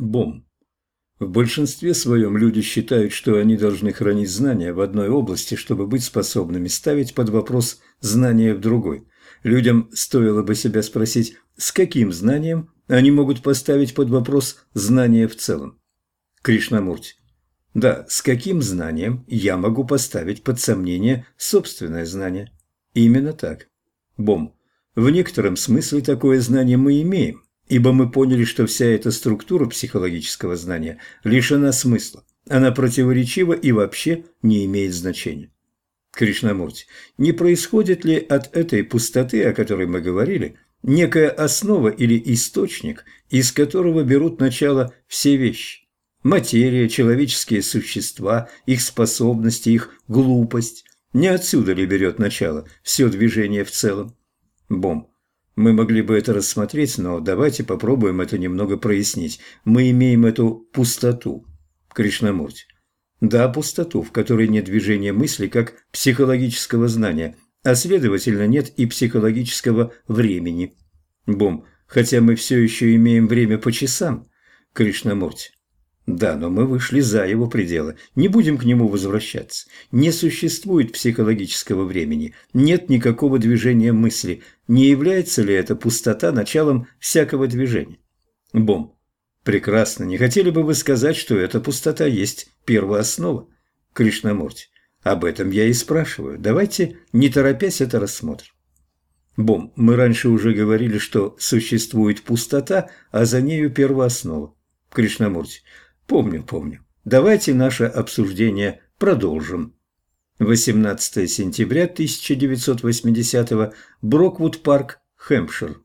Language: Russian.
Бом. В большинстве своем люди считают, что они должны хранить знания в одной области, чтобы быть способными ставить под вопрос знания в другой. Людям стоило бы себя спросить, с каким знанием они могут поставить под вопрос знания в целом. Кришнамурти. Да, с каким знанием я могу поставить под сомнение собственное знание? Именно так. Бом. В некотором смысле такое знание мы имеем, ибо мы поняли, что вся эта структура психологического знания лишена смысла. Она противоречива и вообще не имеет значения. Кришнамурти, не происходит ли от этой пустоты, о которой мы говорили, некая основа или источник, из которого берут начало все вещи? Материя, человеческие существа, их способности, их глупость. Не отсюда ли берет начало все движение в целом? Бом. Мы могли бы это рассмотреть, но давайте попробуем это немного прояснить. Мы имеем эту пустоту. Кришнамурти. Да, пустоту, в которой нет движения мысли как психологического знания, а следовательно нет и психологического времени. Бом. Хотя мы все еще имеем время по часам. Кришнамурти. Да, но мы вышли за его пределы. Не будем к нему возвращаться. Не существует психологического времени. Нет никакого движения мысли. Не является ли эта пустота началом всякого движения? Бом. Прекрасно. Не хотели бы вы сказать, что эта пустота есть первооснова? Кришнамурти. Об этом я и спрашиваю. Давайте, не торопясь, это рассмотрим. Бом, мы раньше уже говорили, что существует пустота, а за нею первооснова. Кришнамурти. Помню, помню. Давайте наше обсуждение продолжим. 18 сентября 1980 Броквуд парк, Хэмпшир.